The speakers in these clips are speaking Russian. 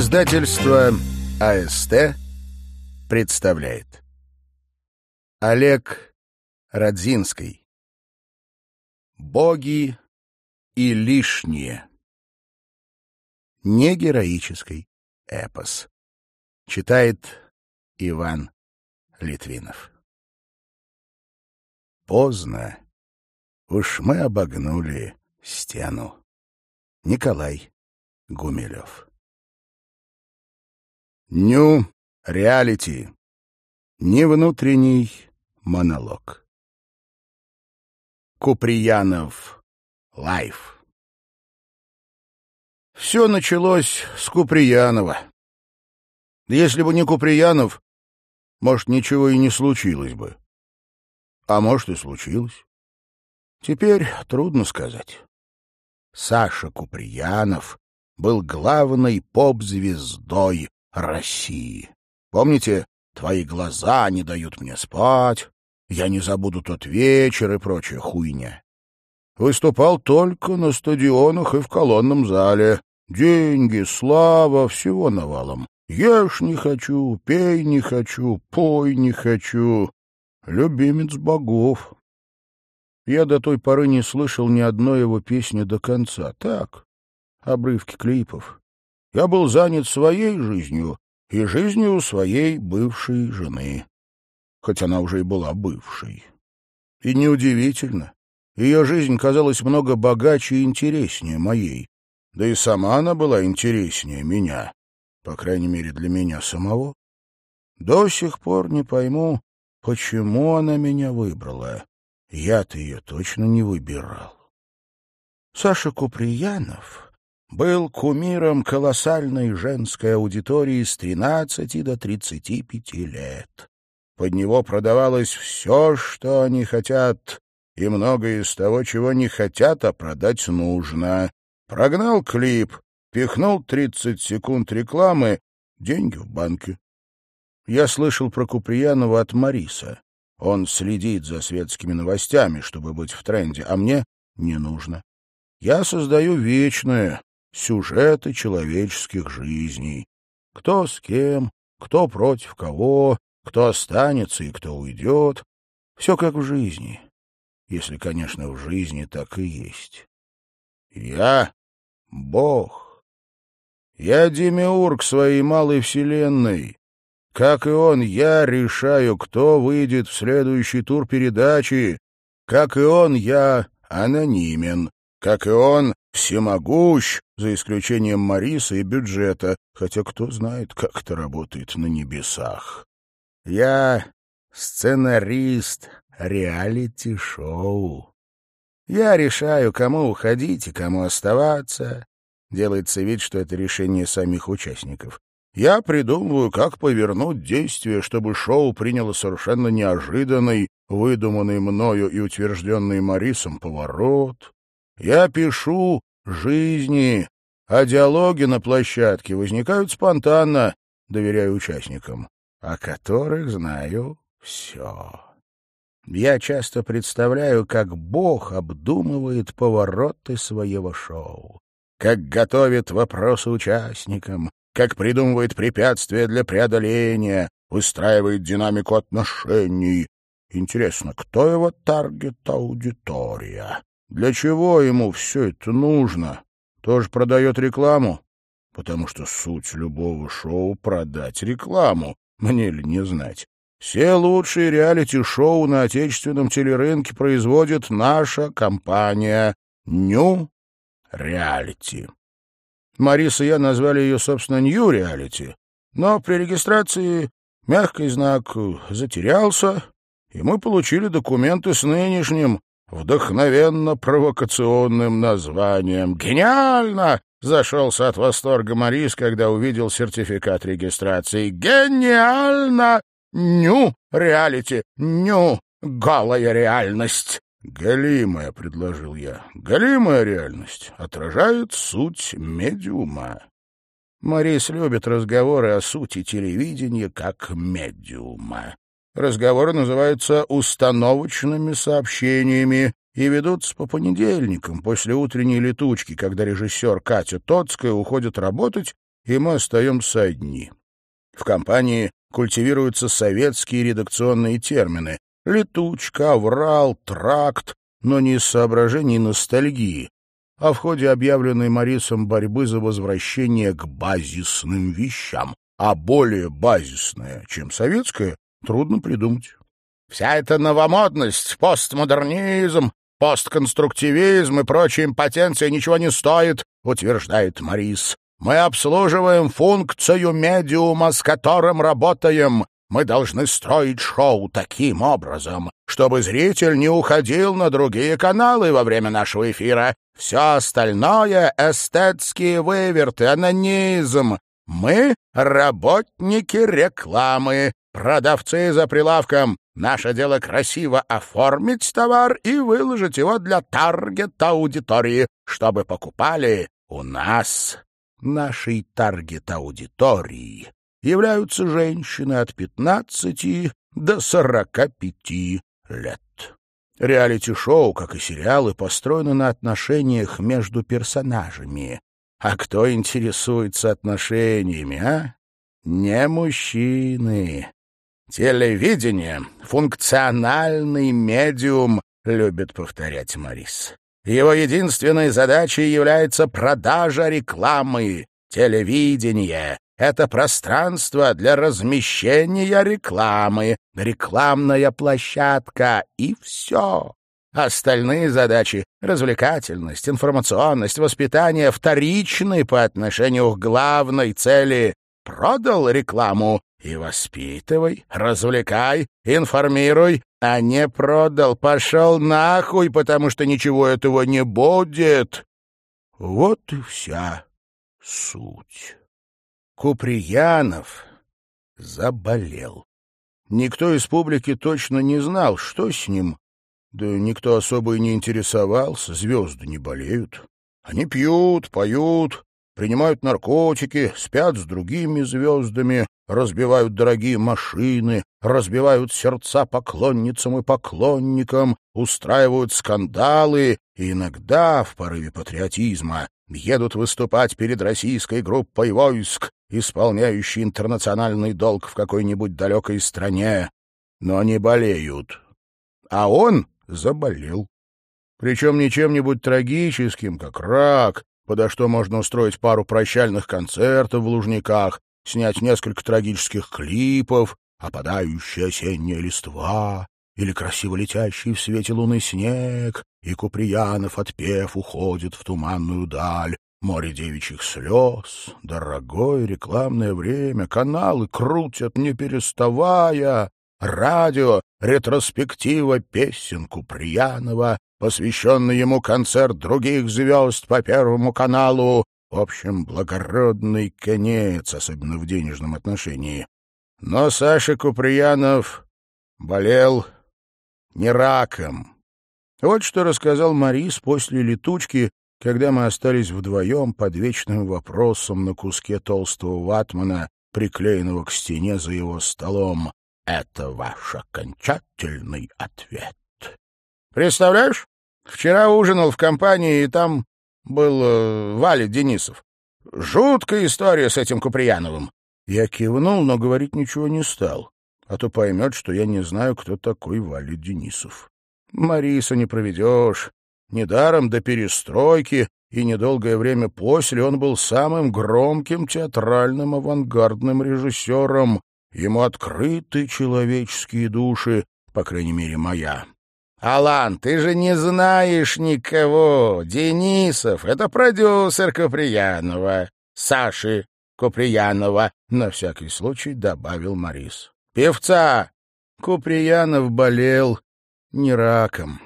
Издательство АСТ представляет. Олег Радзинский Боги и лишние Негероический эпос. Читает Иван Литвинов. Поздно. Уж мы обогнули стену. Николай Гумилев Ню реалити. Не внутренний монолог. Куприянов лайф. Все началось с Куприянова. Если бы не Куприянов, может, ничего и не случилось бы. А может, и случилось. Теперь трудно сказать. Саша Куприянов был главной поп-звездой России. Помните, твои глаза не дают мне спать, я не забуду тот вечер и прочая хуйня. Выступал только на стадионах и в колонном зале. Деньги, слава, всего навалом. Ешь не хочу, пей не хочу, пой не хочу. Любимец богов. Я до той поры не слышал ни одной его песни до конца. Так, обрывки клипов. Я был занят своей жизнью и жизнью своей бывшей жены, хоть она уже и была бывшей. И неудивительно, ее жизнь казалась много богаче и интереснее моей, да и сама она была интереснее меня, по крайней мере для меня самого. До сих пор не пойму, почему она меня выбрала. Я-то ее точно не выбирал. Саша Куприянов был кумиром колоссальной женской аудитории с 13 до 35 лет. Под него продавалось все, что они хотят, и многое из того, чего не хотят, а продать нужно. Прогнал клип, пихнул 30 секунд рекламы, деньги в банке. Я слышал про Куприянова от Мариса. Он следит за светскими новостями, чтобы быть в тренде, а мне не нужно. Я создаю вечное, сюжеты человеческих жизней. Кто с кем, кто против кого, кто останется и кто уйдет. Все как в жизни. Если, конечно, в жизни так и есть. Я — Бог. Я демиург своей малой вселенной. Как и он, я решаю, кто выйдет в следующий тур передачи. Как и он, я анонимен. Как и он, всемогущ, за исключением Мариса и бюджета, хотя кто знает, как это работает на небесах. Я сценарист реалити-шоу. Я решаю, кому уходить и кому оставаться. Делается вид, что это решение самих участников. Я придумываю, как повернуть действие, чтобы шоу приняло совершенно неожиданный, выдуманный мною и утвержденный Марисом поворот. Я пишу жизни, а диалоги на площадке возникают спонтанно, доверяю участникам, о которых знаю все. Я часто представляю, как Бог обдумывает повороты своего шоу, как готовит вопросы участникам, как придумывает препятствия для преодоления, выстраивает динамику отношений. Интересно, кто его таргет-аудитория? Для чего ему все это нужно? Тоже продает рекламу? Потому что суть любого шоу — продать рекламу. Мне ли не знать? Все лучшие реалити-шоу на отечественном телерынке производит наша компания «Ню Реалити». Мариса и я назвали ее, собственно, «Нью Реалити», но при регистрации мягкий знак затерялся, и мы получили документы с нынешним вдохновенно провокационным названием. «Гениально!» — зашелся от восторга Морис, когда увидел сертификат регистрации. «Гениально! Ню! Реалити! Ню! Голая реальность!» «Галимая», — предложил я. «Галимая реальность отражает суть медиума». Морис любит разговоры о сути телевидения как медиума. Разговоры называются «установочными сообщениями» и ведутся по понедельникам после утренней летучки, когда режиссер Катя Тоцкая уходит работать, и мы остаемся одни. В компании культивируются советские редакционные термины — летучка, аврал, тракт, но не из соображений ностальгии, а в ходе объявленной Марисом борьбы за возвращение к базисным вещам, а более базисное, чем советское, трудно придумать. Вся эта новомодность, постмодернизм, постконструктивизм и прочая импотенция ничего не стоит, утверждает Марис. Мы обслуживаем функцию медиума, с которым работаем. Мы должны строить шоу таким образом, чтобы зритель не уходил на другие каналы во время нашего эфира. Все остальное — эстетские выверты, анонизм. Мы — работники рекламы, продавцы за прилавком. Наше дело красиво оформить товар и выложить его для таргет-аудитории, чтобы покупали у нас. Нашей таргет-аудитории являются женщины от 15 до 45 лет. Реалити-шоу, как и сериалы, построены на отношениях между персонажами. А кто интересуется отношениями, а? Не мужчины. Телевидение — функциональный медиум, любит повторять Морис. Его единственной задачей является продажа рекламы. Телевидение — это пространство для размещения рекламы, рекламная площадка и все. Остальные задачи — развлекательность, информационность, воспитание — вторичны по отношению к главной цели. Продал рекламу и воспитывай, развлекай, информируй, а не продал, пошел нахуй, потому что ничего этого не будет. Вот и вся суть. Куприянов заболел. Никто из публики точно не знал, что с ним, да никто особо и не интересовался, звезды не болеют. Они пьют, поют, принимают наркотики, спят с другими звездами, разбивают дорогие машины, разбивают сердца поклонницам и поклонникам, устраивают скандалы и иногда, в порыве патриотизма, едут выступать перед российской группой войск, исполняющей интернациональный долг в какой-нибудь далекой стране. Но они болеют. А он заболел. Причем не чем-нибудь трагическим, как рак, подо что можно устроить пару прощальных концертов в Лужниках, снять несколько трагических клипов, опадающая осенняя листва или красиво летящий в свете луны снег, и Куприянов, отпев, уходит в туманную даль, море девичьих слез, дорогое рекламное время, каналы крутят, не переставая, радио, ретроспектива песен Куприянова, посвященный ему концерт других звезд по Первому каналу. В общем, благородный конец, особенно в денежном отношении. Но Саша Куприянов болел не раком. Вот что рассказал Марис после летучки, когда мы остались вдвоем под вечным вопросом на куске толстого ватмана, приклеенного к стене за его столом. Это ваш окончательный ответ. Представляешь, Вчера ужинал в компании, и там был э, Валя Денисов. Жуткая история с этим Куприяновым. Я кивнул, но говорить ничего не стал, а то поймет, что я не знаю, кто такой Валя Денисов. Мариса не проведешь. Недаром до перестройки и недолгое время после он был самым громким театральным авангардным режиссером. Ему открыты человеческие души, по крайней мере, моя. «Алан, ты же не знаешь никого. Денисов — это продюсер Куприянова. Саши Куприянова», — на всякий случай добавил Морис. «Певца!» Куприянов болел не раком.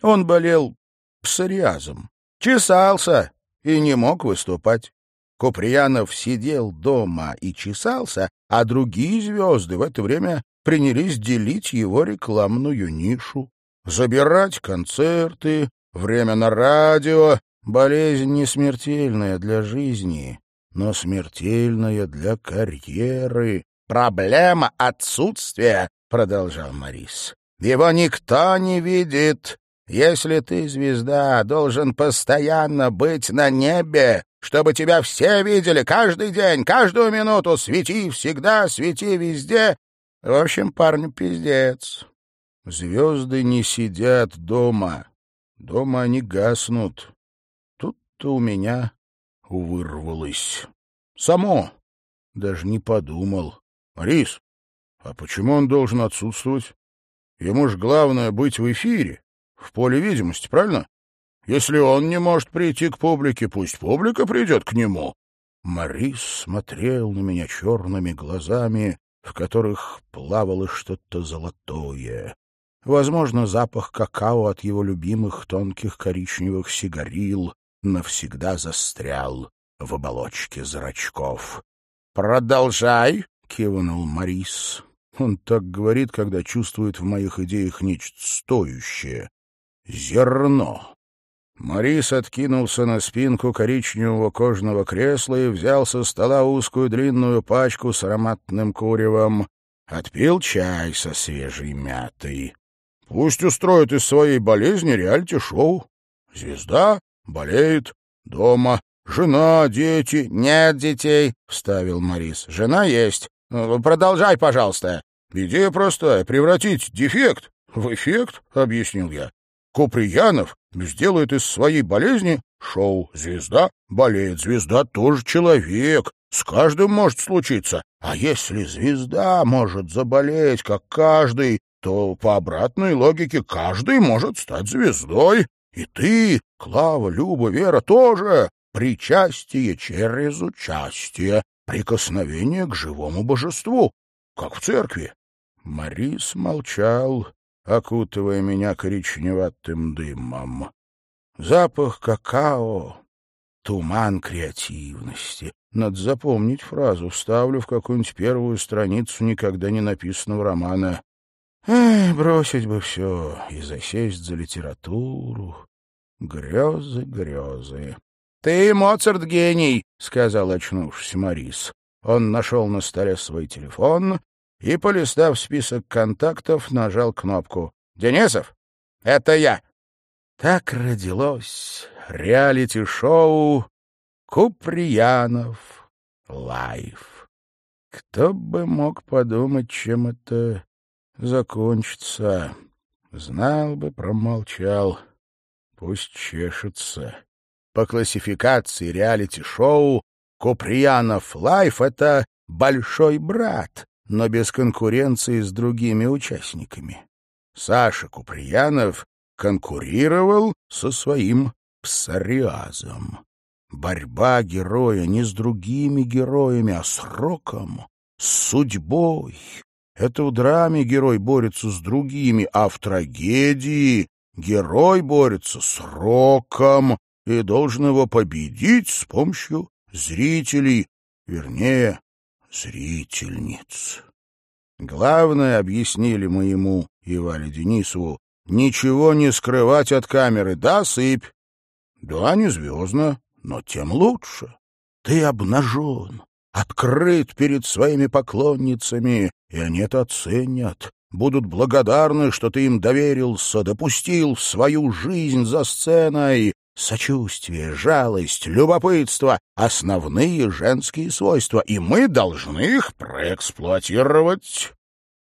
Он болел псориазом, чесался и не мог выступать. Куприянов сидел дома и чесался, а другие звезды в это время принялись делить его рекламную нишу забирать концерты, время на радио. Болезнь не смертельная для жизни, но смертельная для карьеры. Проблема отсутствия, продолжал Морис. Его никто не видит. Если ты звезда, должен постоянно быть на небе, чтобы тебя все видели каждый день, каждую минуту. Свети всегда, свети везде. В общем, парню пиздец. Звезды не сидят дома. Дома они гаснут. Тут-то у меня вырвалось. Само. Даже не подумал. Рис, а почему он должен отсутствовать? Ему ж главное быть в эфире, в поле видимости, правильно? Если он не может прийти к публике, пусть публика придет к нему. Морис смотрел на меня черными глазами, в которых плавало что-то золотое. Возможно, запах какао от его любимых тонких коричневых сигарил навсегда застрял в оболочке зрачков. «Продолжай!» — кивнул Морис. Он так говорит, когда чувствует в моих идеях нечто стоящее. Зерно. Морис откинулся на спинку коричневого кожаного кресла и взял со стола узкую длинную пачку с ароматным куревом. Отпил чай со свежей мятой. Пусть устроит из своей болезни реалити-шоу. Звезда болеет дома. Жена, дети. Нет детей, — вставил Морис. Жена есть. Продолжай, пожалуйста. Идея простая — превратить дефект в эффект, — объяснил я. Куприянов сделает из своей болезни шоу. Звезда болеет, звезда тоже человек. С каждым может случиться. А если звезда может заболеть, как каждый, то по обратной логике каждый может стать звездой. И ты, Клава, Люба, Вера тоже. Причастие через участие, прикосновение к живому божеству, как в церкви. Марис молчал, окутывая меня коричневатым дымом. Запах какао, туман креативности. Надо запомнить фразу, вставлю в какую-нибудь первую страницу никогда не написанного романа. Эх, бросить бы все и засесть за литературу. Грезы, грезы. — Ты, Моцарт, гений, — сказал очнувшись Морис. Он нашел на столе свой телефон и, полистав список контактов, нажал кнопку. «Денисов, это я!» Так родилось реалити-шоу «Куприянов Life». Кто бы мог подумать, чем это закончится. Знал бы, промолчал. Пусть чешется. По классификации реалити-шоу «Куприянов Life» — это «большой брат», но без конкуренции с другими участниками. Саша Куприянов конкурировал со своим псориазом. Борьба героя не с другими героями, а с роком, с судьбой. Это в драме герой борется с другими, а в трагедии герой борется с роком и должен его победить с помощью зрителей, вернее, зрительниц. Главное, объяснили мы ему и Вале Денисову, ничего не скрывать от камеры. Да, сыпь. Да, не звездно, но тем лучше. Ты обнажен, открыт перед своими поклонницами, и они это оценят. Будут благодарны, что ты им доверился, допустил свою жизнь за сценой, Сочувствие, жалость, любопытство — основные женские свойства, и мы должны их проэксплуатировать.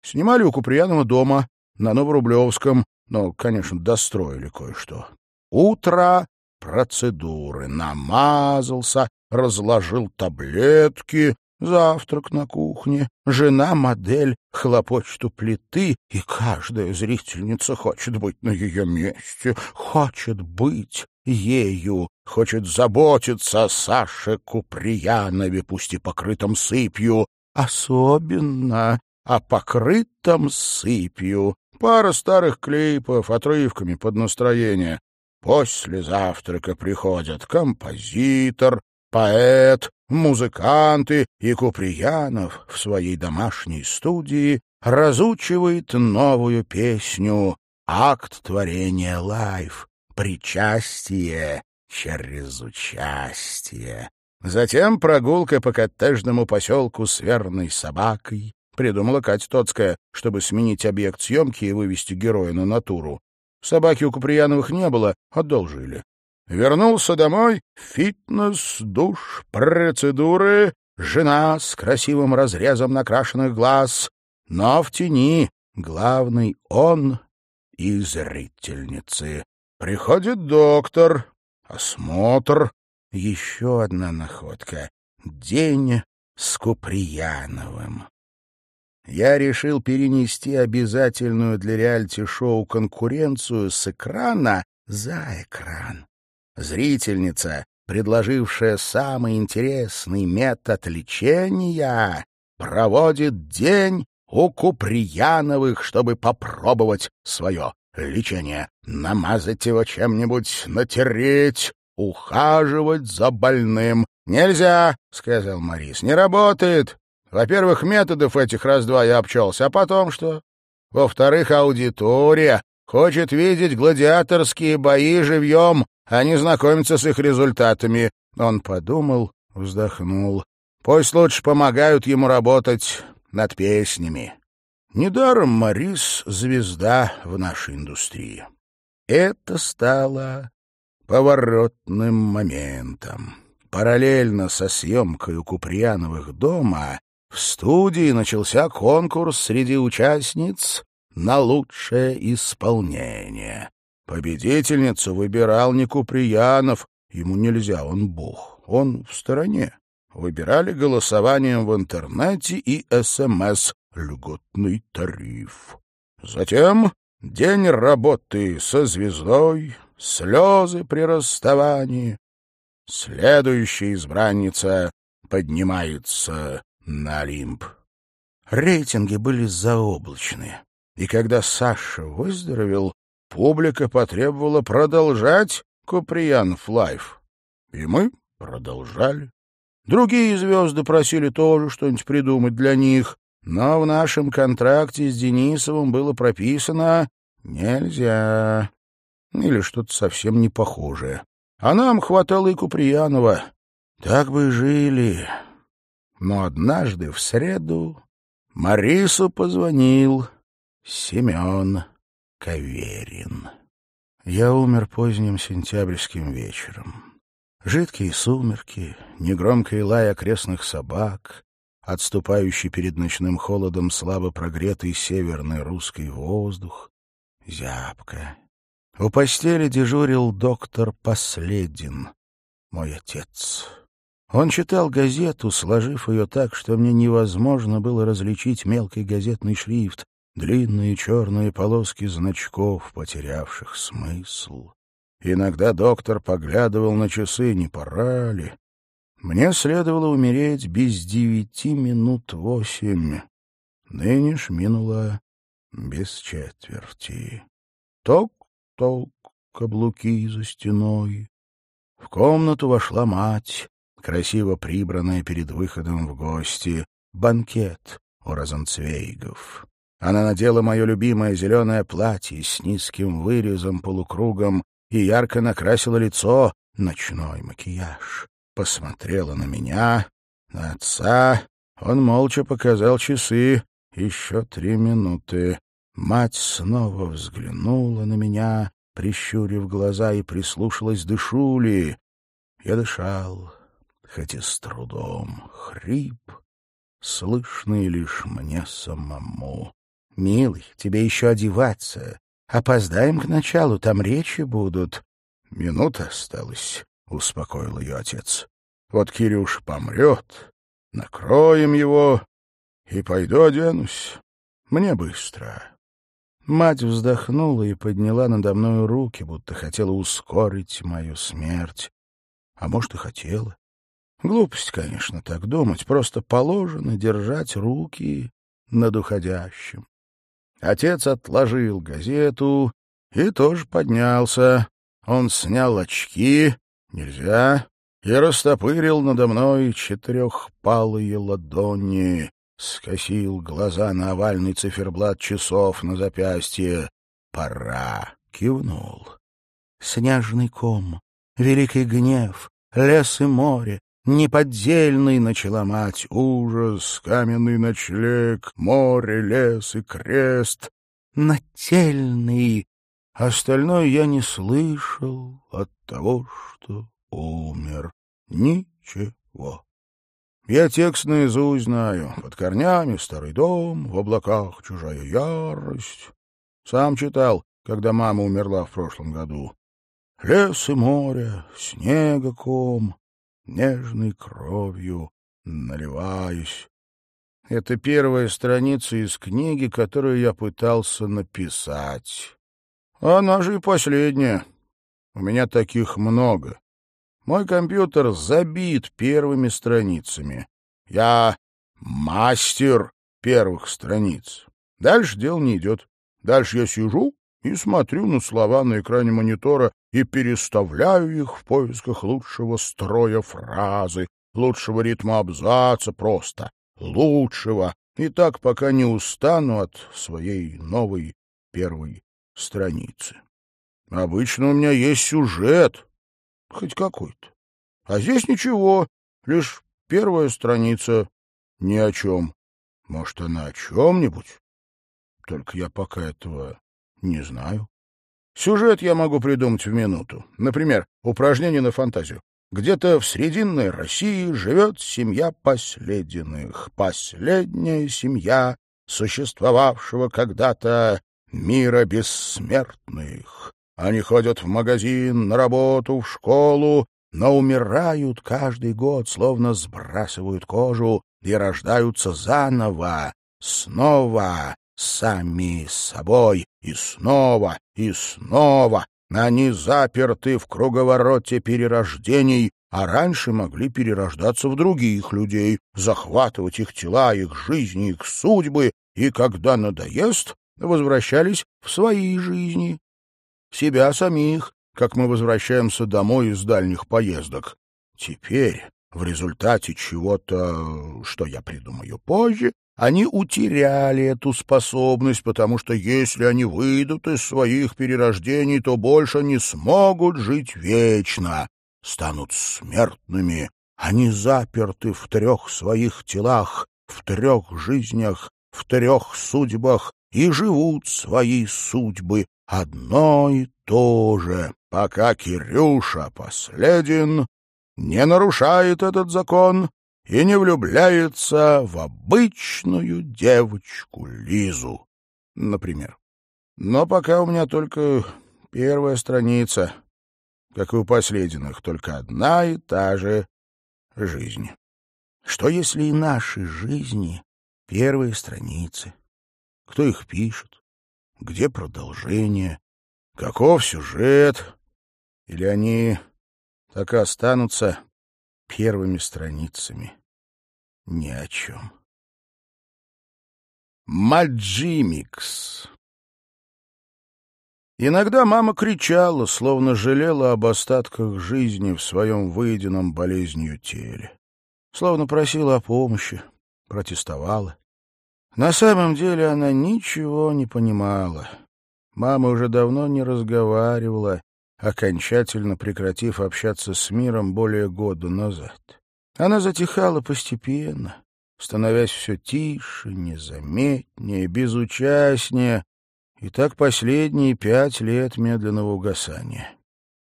Снимали у Куприянова дома на Новорублевском, но, конечно, достроили кое-что. Утро процедуры. Намазался, разложил таблетки, завтрак на кухне, жена-модель хлопочет у плиты, и каждая зрительница хочет быть на ее месте, хочет быть ею, хочет заботиться о Саше Куприянове, пусть и покрытом сыпью, особенно о покрытом сыпью. Пара старых клипов, отрывками под настроение. После завтрака приходят композитор, поэт, музыканты, и Куприянов в своей домашней студии разучивает новую песню «Акт творения лайф», причастие через участие. Затем прогулка по коттеджному поселку с верной собакой. Придумала Катя Тоцкая, чтобы сменить объект съемки и вывести героя на натуру. Собаки у Куприяновых не было, одолжили. Вернулся домой, фитнес, душ, процедуры, жена с красивым разрезом накрашенных глаз, но в тени главный он и зрительницы. Приходит доктор, осмотр, еще одна находка. День с Куприяновым. Я решил перенести обязательную для реалити-шоу конкуренцию с экрана за экран. Зрительница, предложившая самый интересный метод лечения, проводит день у Куприяновых, чтобы попробовать свое лечение. Намазать его чем-нибудь, натереть, ухаживать за больным. «Нельзя», — сказал Морис, — «не работает. Во-первых, методов этих раз-два я обчелся, а потом что? Во-вторых, аудитория хочет видеть гладиаторские бои живьем, а не знакомиться с их результатами». Он подумал, вздохнул. «Пусть лучше помогают ему работать над песнями». Недаром Морис — звезда в нашей индустрии. Это стало поворотным моментом. Параллельно со съемкой у Куприяновых дома в студии начался конкурс среди участниц на лучшее исполнение. Победительницу выбирал не Куприянов, ему нельзя, он бог, он в стороне. Выбирали голосованием в интернете и СМС «Льготный тариф». Затем день работы со звездой, слезы при расставании. Следующая избранница поднимается на Олимп. Рейтинги были заоблачные, и когда Саша выздоровел, публика потребовала продолжать Куприянов лайф. И мы продолжали. Другие звезды просили тоже что-нибудь придумать для них, но в нашем контракте с Денисовым было прописано «нельзя» или что-то совсем не похожее. А нам хватало и Куприянова. Так бы и жили. Но однажды в среду Марису позвонил Семен Каверин. Я умер поздним сентябрьским вечером. Жидкие сумерки, негромкий лай окрестных собак, отступающий перед ночным холодом слабо прогретый северный русский воздух, зябко. У постели дежурил доктор Последин, мой отец. Он читал газету, сложив ее так, что мне невозможно было различить мелкий газетный шрифт, длинные черные полоски значков, потерявших смысл. Иногда доктор поглядывал на часы, не пора ли. Мне следовало умереть без девяти минут восемь. Ныне ж минуло без четверти. Ток-ток, каблуки за стеной. В комнату вошла мать, красиво прибранная перед выходом в гости. Банкет у Розенцвейгов. Она надела мое любимое зеленое платье с низким вырезом, полукругом и ярко накрасила лицо, ночной макияж посмотрела на меня, на отца. Он молча показал часы. Еще три минуты. Мать снова взглянула на меня, прищурив глаза, и прислушалась, дышу ли. Я дышал, хоть и с трудом. Хрип, слышный лишь мне самому. — Милый, тебе еще одеваться. Опоздаем к началу, там речи будут. — Минута осталась. — успокоил ее отец. — Вот Кирюш помрет, накроем его и пойду оденусь. Мне быстро. Мать вздохнула и подняла надо мною руки, будто хотела ускорить мою смерть. А может, и хотела. Глупость, конечно, так думать. Просто положено держать руки над уходящим. Отец отложил газету и тоже поднялся. Он снял очки Нельзя. Я растопырил надо мной четырехпалые ладони, скосил глаза на овальный циферблат часов на запястье. Пора. Кивнул. Снежный ком, великий гнев, лес и море, неподдельный, начала мать, ужас, каменный ночлег, море, лес и крест, нательный, Остальное я не слышал от того, что умер. Ничего. Я текст наизусть знаю. Под корнями старый дом, в облаках чужая ярость. Сам читал, когда мама умерла в прошлом году. Лес и море, снега ком, нежной кровью наливаясь. Это первая страница из книги, которую я пытался написать. Она же и последняя. У меня таких много. Мой компьютер забит первыми страницами. Я мастер первых страниц. Дальше дело не идет. Дальше я сижу и смотрю на слова на экране монитора и переставляю их в поисках лучшего строя фразы, лучшего ритма абзаца просто, лучшего, и так пока не устану от своей новой первой страницы. Обычно у меня есть сюжет, хоть какой-то. А здесь ничего, лишь первая страница ни о чем. Может, она о чем-нибудь? Только я пока этого не знаю. Сюжет я могу придумать в минуту. Например, упражнение на фантазию. Где-то в Срединной России живет семья Послединых. Последняя семья, существовавшего когда-то мира бессмертных. Они ходят в магазин, на работу, в школу, но умирают каждый год, словно сбрасывают кожу и рождаются заново, снова, сами собой, и снова, и снова. Они заперты в круговороте перерождений, а раньше могли перерождаться в других людей, захватывать их тела, их жизни, их судьбы, и, когда надоест, возвращались в свои жизни, себя самих, как мы возвращаемся домой из дальних поездок. Теперь, в результате чего-то, что я придумаю позже, они утеряли эту способность, потому что если они выйдут из своих перерождений, то больше не смогут жить вечно, станут смертными. Они заперты в трех своих телах, в трех жизнях, в трех судьбах и живут свои судьбы одно и то же, пока Кирюша последен, не нарушает этот закон и не влюбляется в обычную девочку Лизу, например. Но пока у меня только первая страница, как и у последних, только одна и та же жизнь. Что если и наши жизни — первые страницы? Кто их пишет? Где продолжение? Каков сюжет? Или они так и останутся первыми страницами ни о чем. Маджимикс Иногда мама кричала, словно жалела об остатках жизни в своем выеденном болезнью теле. Словно просила о помощи, протестовала. На самом деле она ничего не понимала. Мама уже давно не разговаривала, окончательно прекратив общаться с миром более года назад. Она затихала постепенно, становясь все тише, незаметнее, безучастнее, и так последние пять лет медленного угасания.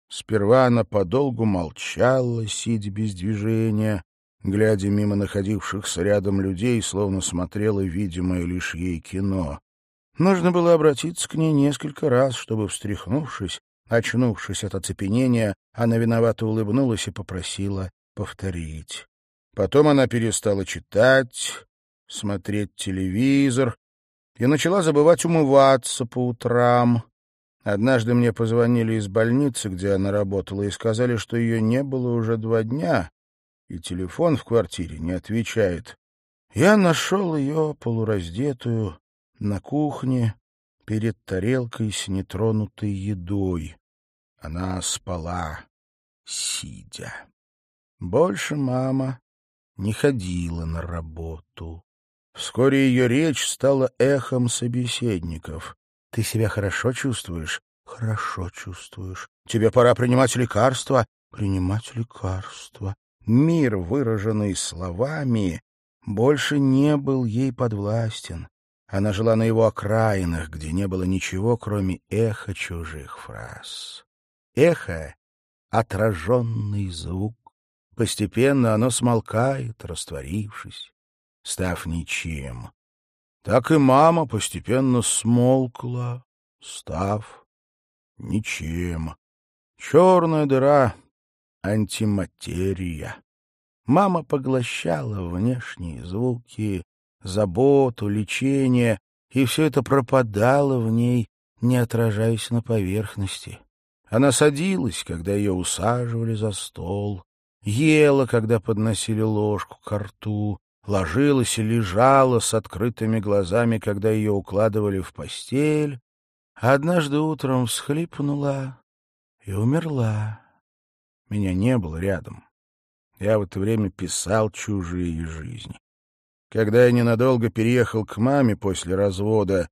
Сперва она подолгу молчала, сидя без движения, глядя мимо находившихся рядом людей, словно смотрела видимое лишь ей кино. Нужно было обратиться к ней несколько раз, чтобы, встряхнувшись, Очнувшись от оцепенения, она виновато улыбнулась и попросила повторить. Потом она перестала читать, смотреть телевизор и начала забывать умываться по утрам. Однажды мне позвонили из больницы, где она работала, и сказали, что ее не было уже два дня, и телефон в квартире не отвечает. Я нашел ее полураздетую на кухне перед тарелкой с нетронутой едой. Она спала, сидя. Больше мама не ходила на работу. Вскоре ее речь стала эхом собеседников. — Ты себя хорошо чувствуешь? — Хорошо чувствуешь. — Тебе пора принимать лекарства? — Принимать лекарства. Мир, выраженный словами, больше не был ей подвластен. Она жила на его окраинах, где не было ничего, кроме эха чужих фраз. Эхо — отраженный звук. Постепенно оно смолкает, растворившись, став ничем. Так и мама постепенно смолкла, став ничем. Черная дыра — антиматерия. Мама поглощала внешние звуки, заботу, лечение, и все это пропадало в ней, не отражаясь на поверхности. Она садилась, когда ее усаживали за стол, ела, когда подносили ложку к рту, ложилась и лежала с открытыми глазами, когда ее укладывали в постель, а однажды утром всхлипнула и умерла. Меня не было рядом. Я в это время писал чужие жизни. Когда я ненадолго переехал к маме после развода,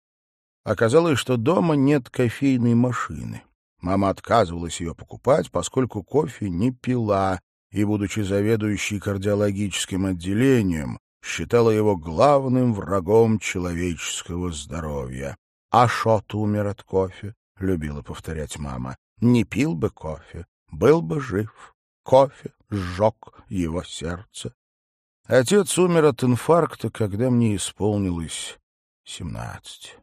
оказалось, что дома нет кофейной машины. Мама отказывалась ее покупать, поскольку кофе не пила, и, будучи заведующей кардиологическим отделением, считала его главным врагом человеческого здоровья. «А Шот умер от кофе», — любила повторять мама. «Не пил бы кофе, был бы жив. Кофе сжег его сердце. Отец умер от инфаркта, когда мне исполнилось семнадцать.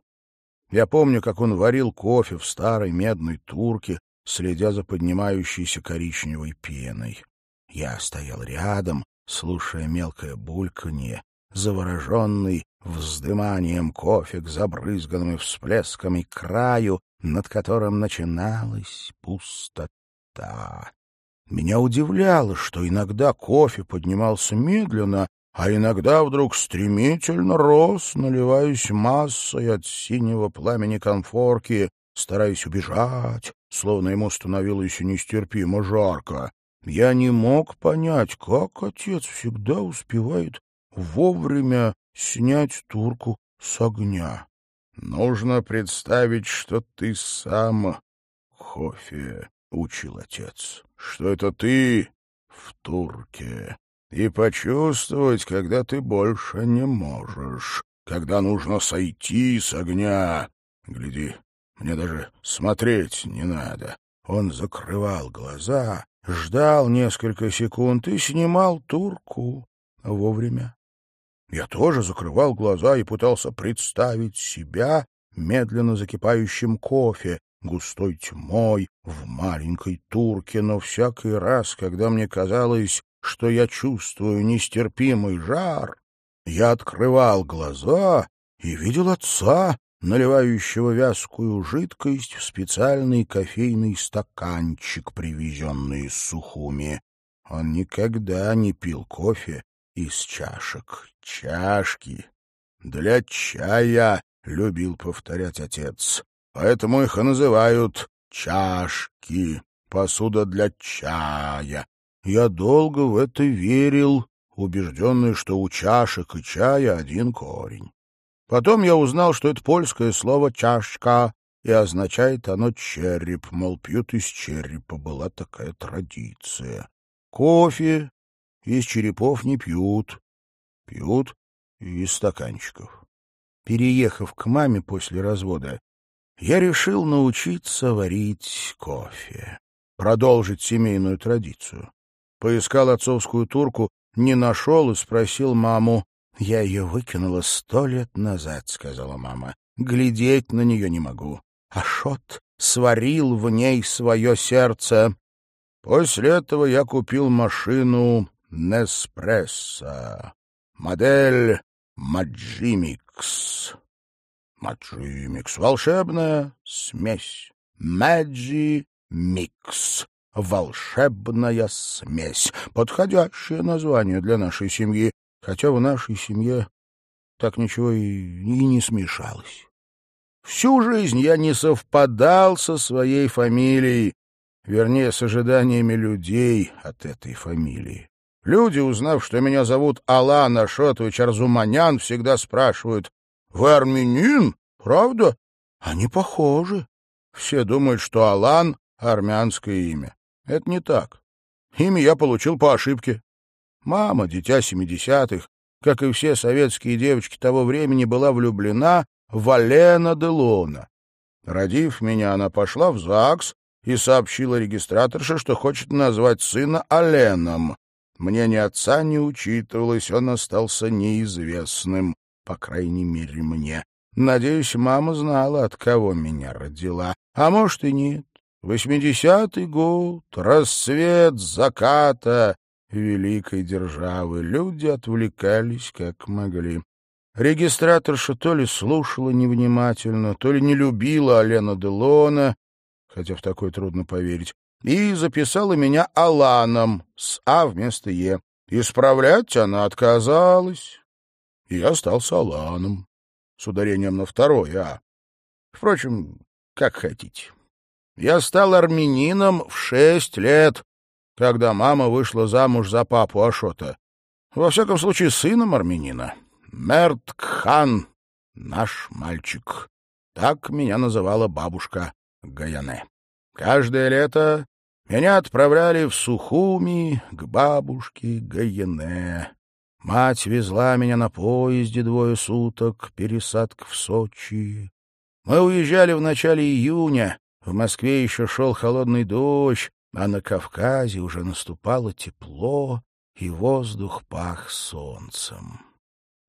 Я помню, как он варил кофе в старой медной турке, следя за поднимающейся коричневой пеной. Я стоял рядом, слушая мелкое бульканье, завороженный вздыманием кофе к забрызганным всплесками краю, над которым начиналась пустота. Меня удивляло, что иногда кофе поднимался медленно, а иногда вдруг стремительно рос, наливаясь массой от синего пламени конфорки, стараясь убежать, словно ему становилось нестерпимо жарко. Я не мог понять, как отец всегда успевает вовремя снять турку с огня. Нужно представить, что ты сам кофе, — учил отец что это ты в турке, и почувствовать, когда ты больше не можешь, когда нужно сойти с огня. Гляди, мне даже смотреть не надо. Он закрывал глаза, ждал несколько секунд и снимал турку вовремя. Я тоже закрывал глаза и пытался представить себя медленно закипающим кофе, густой тьмой, в маленькой турке, но всякий раз, когда мне казалось, что я чувствую нестерпимый жар, я открывал глаза и видел отца, наливающего вязкую жидкость в специальный кофейный стаканчик, привезенный из Сухуми. Он никогда не пил кофе из чашек. Чашки для чая, — любил повторять отец. Поэтому их и называют чашки, посуда для чая. Я долго в это верил, убежденный, что у чашек и чая один корень. Потом я узнал, что это польское слово «чашка», и означает оно череп, мол, пьют из черепа, была такая традиция. Кофе из черепов не пьют, пьют из стаканчиков. Переехав к маме после развода, я решил научиться варить кофе, продолжить семейную традицию. Поискал отцовскую турку, не нашел и спросил маму. «Я ее выкинула сто лет назад», — сказала мама. «Глядеть на нее не могу. Ашот сварил в ней свое сердце». После этого я купил машину Nespresso, модель Magimix. Magimix — волшебная смесь. Magimix — волшебная смесь. Подходящее название для нашей семьи, хотя в нашей семье так ничего и, и не смешалось. Всю жизнь я не совпадал со своей фамилией, вернее, с ожиданиями людей от этой фамилии. Люди, узнав, что меня зовут Алан Ашотович Арзуманян, всегда спрашивают, вы армянин? Правда? Они похожи. Все думают, что Алан — армянское имя. Это не так. Имя я получил по ошибке. Мама, дитя семидесятых, как и все советские девочки того времени, была влюблена в Алена Делона. Родив меня, она пошла в ЗАГС и сообщила регистраторше, что хочет назвать сына Аленом. Мне ни отца не учитывалось, он остался неизвестным, по крайней мере, мне. Надеюсь, мама знала, от кого меня родила. А может и нет. Восьмидесятый год, рассвет заката великой державы. Люди отвлекались, как могли. Регистраторша то ли слушала невнимательно, то ли не любила Алена Делона, хотя в такое трудно поверить, и записала меня Аланом с А вместо Е. Исправлять она отказалась, и я остался Аланом с ударением на второе «а». Впрочем, как хотите. Я стал армянином в шесть лет, когда мама вышла замуж за папу Ашота. Во всяком случае, сыном армянина. Мерткхан, наш мальчик. Так меня называла бабушка Гаяне. Каждое лето меня отправляли в Сухуми к бабушке Гаяне. Мать везла меня на поезде двое суток, пересадка в Сочи. Мы уезжали в начале июня, в Москве еще шел холодный дождь, а на Кавказе уже наступало тепло, и воздух пах солнцем.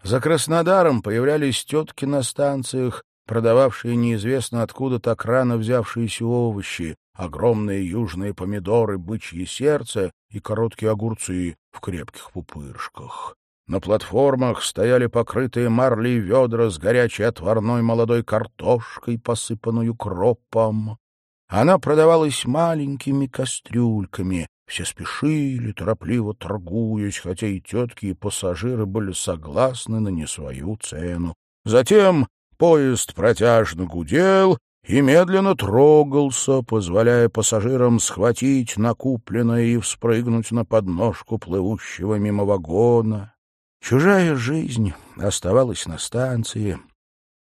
За Краснодаром появлялись тетки на станциях, продававшие неизвестно откуда так рано взявшиеся овощи, огромные южные помидоры, бычье сердце и короткие огурцы в крепких пупырышках. На платформах стояли покрытые марлей ведра с горячей отварной молодой картошкой, посыпанную кропом. Она продавалась маленькими кастрюльками. Все спешили, торопливо торгуясь, хотя и тетки, и пассажиры были согласны на не свою цену. Затем поезд протяжно гудел и медленно трогался, позволяя пассажирам схватить накупленное и вспрыгнуть на подножку плывущего мимо вагона. Чужая жизнь оставалась на станции,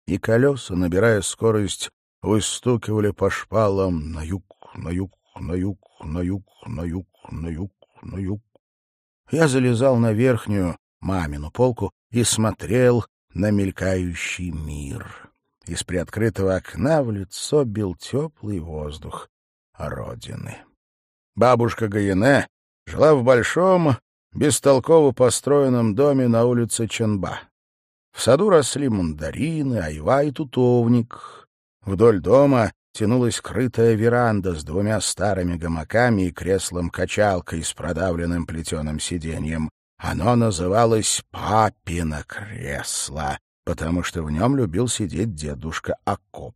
и колеса, набирая скорость, выстукивали по шпалам на юг, на юг, на юг, на юг, на юг, на юг, на юг. Я залезал на верхнюю, мамину полку, и смотрел на мелькающий мир. Из приоткрытого окна в лицо бил теплый воздух Родины. Бабушка Гаене жила в большом, бестолково построенном доме на улице Чанба. В саду росли мандарины, айва и тутовник. Вдоль дома тянулась крытая веранда с двумя старыми гамаками и креслом-качалкой с продавленным плетеным сиденьем. Оно называлось «папино кресло», потому что в нем любил сидеть дедушка Акоп.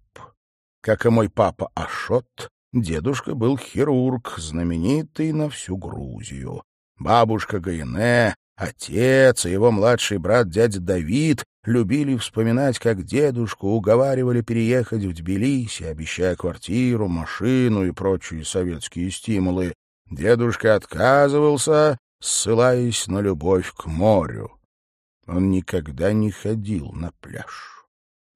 Как и мой папа Ашот, дедушка был хирург, знаменитый на всю Грузию. Бабушка Гаине, отец и его младший брат дядя Давид любили вспоминать, как дедушку уговаривали переехать в Тбилиси, обещая квартиру, машину и прочие советские стимулы. Дедушка отказывался, ссылаясь на любовь к морю. Он никогда не ходил на пляж.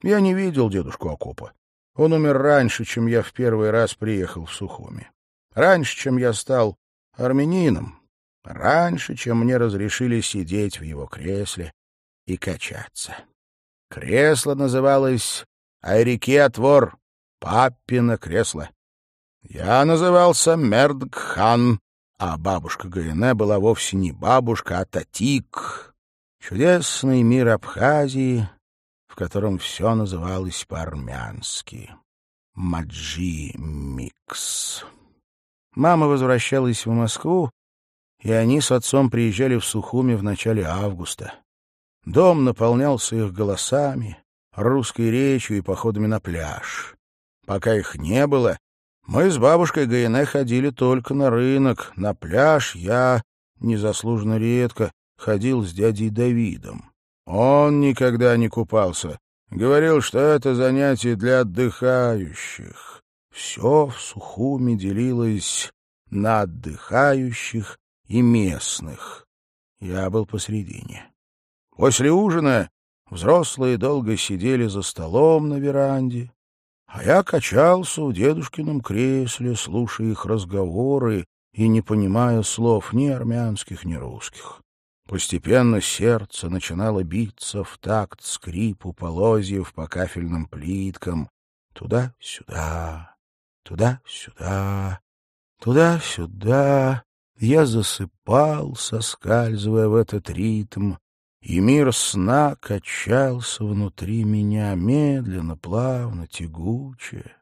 Я не видел дедушку Акопа. Он умер раньше, чем я в первый раз приехал в Сухуми. Раньше, чем я стал армянином, раньше, чем мне разрешили сидеть в его кресле и качаться. Кресло называлось Айрике-отвор, папино кресло. Я назывался Мердгхан, а бабушка Гаине была вовсе не бабушка, а Татик. Чудесный мир Абхазии, в котором все называлось по-армянски. Magimix. Мама возвращалась в Москву, и они с отцом приезжали в Сухуми в начале августа. Дом наполнялся их голосами, русской речью и походами на пляж. Пока их не было, мы с бабушкой Гаине ходили только на рынок. На пляж я, незаслуженно редко, ходил с дядей Давидом. Он никогда не купался. Говорил, что это занятие для отдыхающих. Все в Сухуми делилось на отдыхающих и местных. Я был посредине. После ужина взрослые долго сидели за столом на веранде, а я качался в дедушкином кресле, слушая их разговоры и не понимая слов ни армянских, ни русских. Постепенно сердце начинало биться в такт скрипу полозьев по кафельным плиткам. Туда-сюда, туда-сюда, туда-сюда. Я засыпал, соскальзывая в этот ритм, и мир сна качался внутри меня медленно, плавно, тягуче.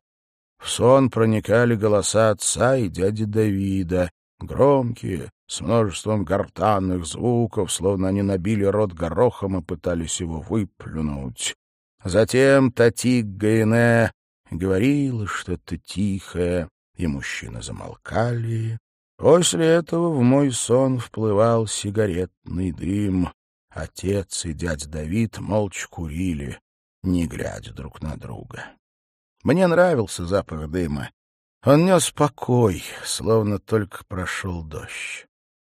В сон проникали голоса отца и дяди Давида, громкие, с множеством гортанных звуков, словно они набили рот горохом и пытались его выплюнуть. Затем Татик Гайне говорила что-то тихое, и мужчины замолкали. После этого в мой сон вплывал сигаретный дым. Отец и дядь Давид молча курили, не глядя друг на друга. Мне нравился запах дыма. Он нес покой, словно только прошел дождь.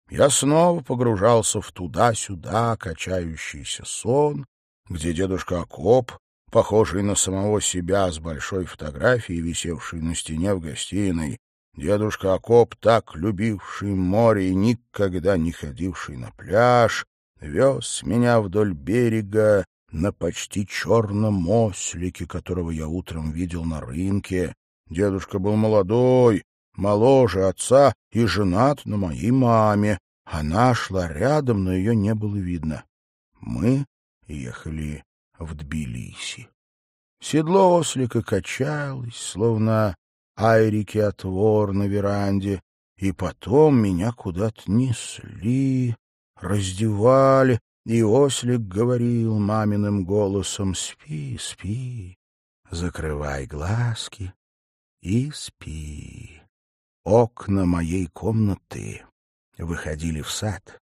Я снова погружался в туда-сюда качающийся сон, где дедушка Акоп, похожий на самого себя с большой фотографией, висевшей на стене в гостиной, дедушка Акоп, так любивший море и никогда не ходивший на пляж, вез меня вдоль берега на почти черном ослике, которого я утром видел на рынке. Дедушка был молодой, моложе отца и женат на моей маме. Она шла рядом, но ее не было видно. Мы ехали в Тбилиси. Седло ослика качалось, словно айрики отвор на веранде, и потом меня куда-то несли, раздевали, и ослик говорил маминым голосом «Спи, спи, закрывай глазки и спи». Окна моей комнаты выходили в сад.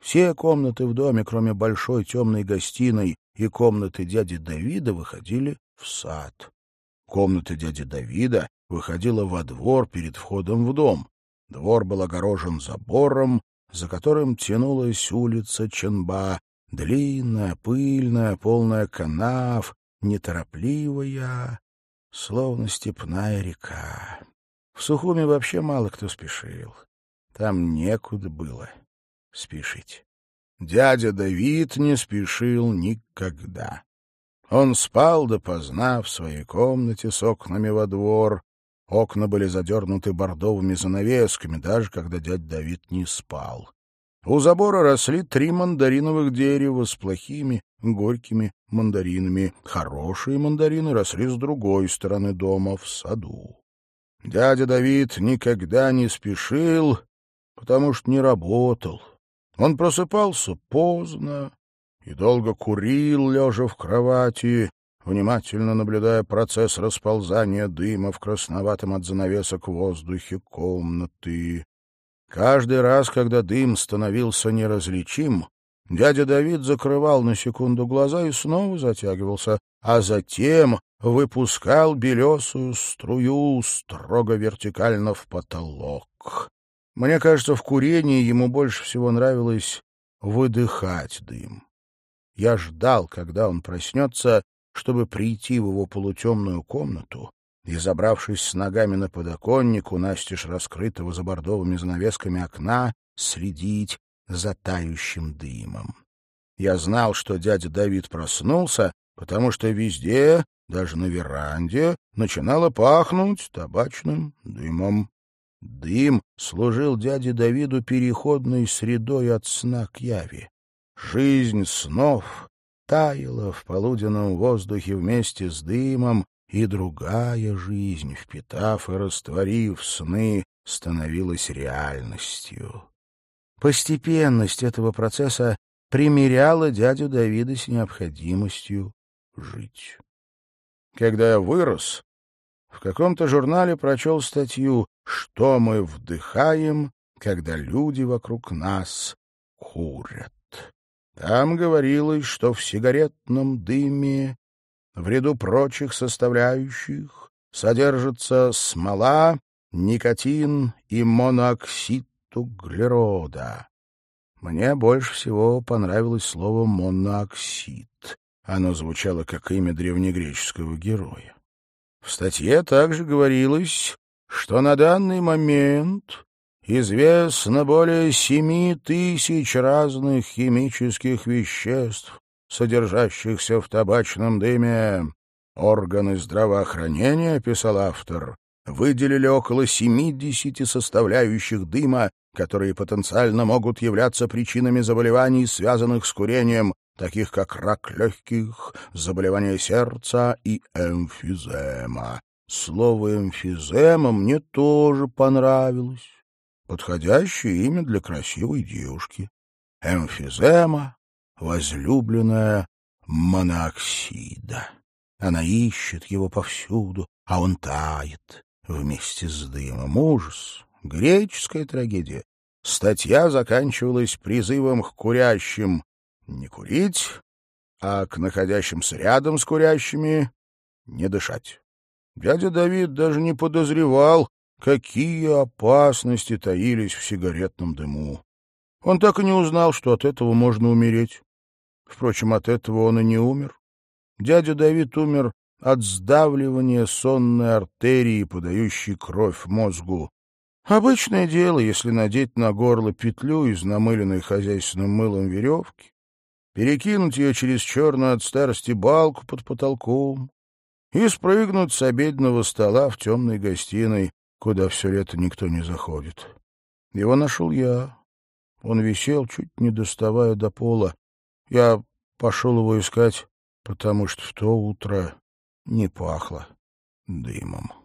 Все комнаты в доме, кроме большой темной гостиной и комнаты дяди Давида, выходили в сад. Комната дяди Давида выходила во двор перед входом в дом. Двор был огорожен забором, за которым тянулась улица Ченба, длинная, пыльная, полная канав, неторопливая, словно степная река. В Сухуме вообще мало кто спешил. Там некуда было спешить. Дядя Давид не спешил никогда. Он спал допоздна в своей комнате с окнами во двор, Окна были задернуты бордовыми занавесками, даже когда дядь Давид не спал. У забора росли три мандариновых дерева с плохими, горькими мандаринами. Хорошие мандарины росли с другой стороны дома, в саду. Дядя Давид никогда не спешил, потому что не работал. Он просыпался поздно и долго курил, лежа в кровати, внимательно наблюдая процесс расползания дыма в красноватом от занавесок воздухе комнаты. Каждый раз, когда дым становился неразличим, дядя Давид закрывал на секунду глаза и снова затягивался, а затем выпускал белесую струю строго вертикально в потолок. Мне кажется, в курении ему больше всего нравилось выдыхать дым. Я ждал, когда он проснется, чтобы прийти в его полутемную комнату и, забравшись с ногами на подоконник у настежь раскрытого за бордовыми занавесками окна, следить за тающим дымом. Я знал, что дядя Давид проснулся, потому что везде, даже на веранде, начинало пахнуть табачным дымом. Дым служил дяде Давиду переходной средой от сна к яви. Жизнь снов таяла в полуденном воздухе вместе с дымом, и другая жизнь, впитав и растворив сны, становилась реальностью. Постепенность этого процесса примеряла дядю Давида с необходимостью жить. Когда я вырос, в каком-то журнале прочел статью «Что мы вдыхаем, когда люди вокруг нас курят». Там говорилось, что в сигаретном дыме в ряду прочих составляющих содержится смола, никотин и моноксид углерода. Мне больше всего понравилось слово «моноксид». Оно звучало как имя древнегреческого героя. В статье также говорилось, что на данный момент известно более семи тысяч разных химических веществ, содержащихся в табачном дыме. Органы здравоохранения, писал автор, выделили около 70 составляющих дыма, которые потенциально могут являться причинами заболеваний, связанных с курением, таких как рак легких, заболевания сердца и эмфизема. Слово «эмфизема» мне тоже понравилось. Подходящее имя для красивой девушки. Эмфизема — возлюбленная моноксида. Она ищет его повсюду, а он тает вместе с дымом. Ужас! Греческая трагедия. Статья заканчивалась призывом к курящим не курить, а к находящимся рядом с курящими не дышать. Дядя Давид даже не подозревал, какие опасности таились в сигаретном дыму. Он так и не узнал, что от этого можно умереть. Впрочем, от этого он и не умер. Дядя Давид умер от сдавливания сонной артерии, подающей кровь мозгу. Обычное дело, если надеть на горло петлю из намыленной хозяйственным мылом веревки, перекинуть ее через черную от старости балку под потолком и спрыгнуть с обеденного стола в темной гостиной, куда все лето никто не заходит. Его нашел я. Он висел, чуть не доставая до пола. Я пошел его искать, потому что в то утро не пахло дымом.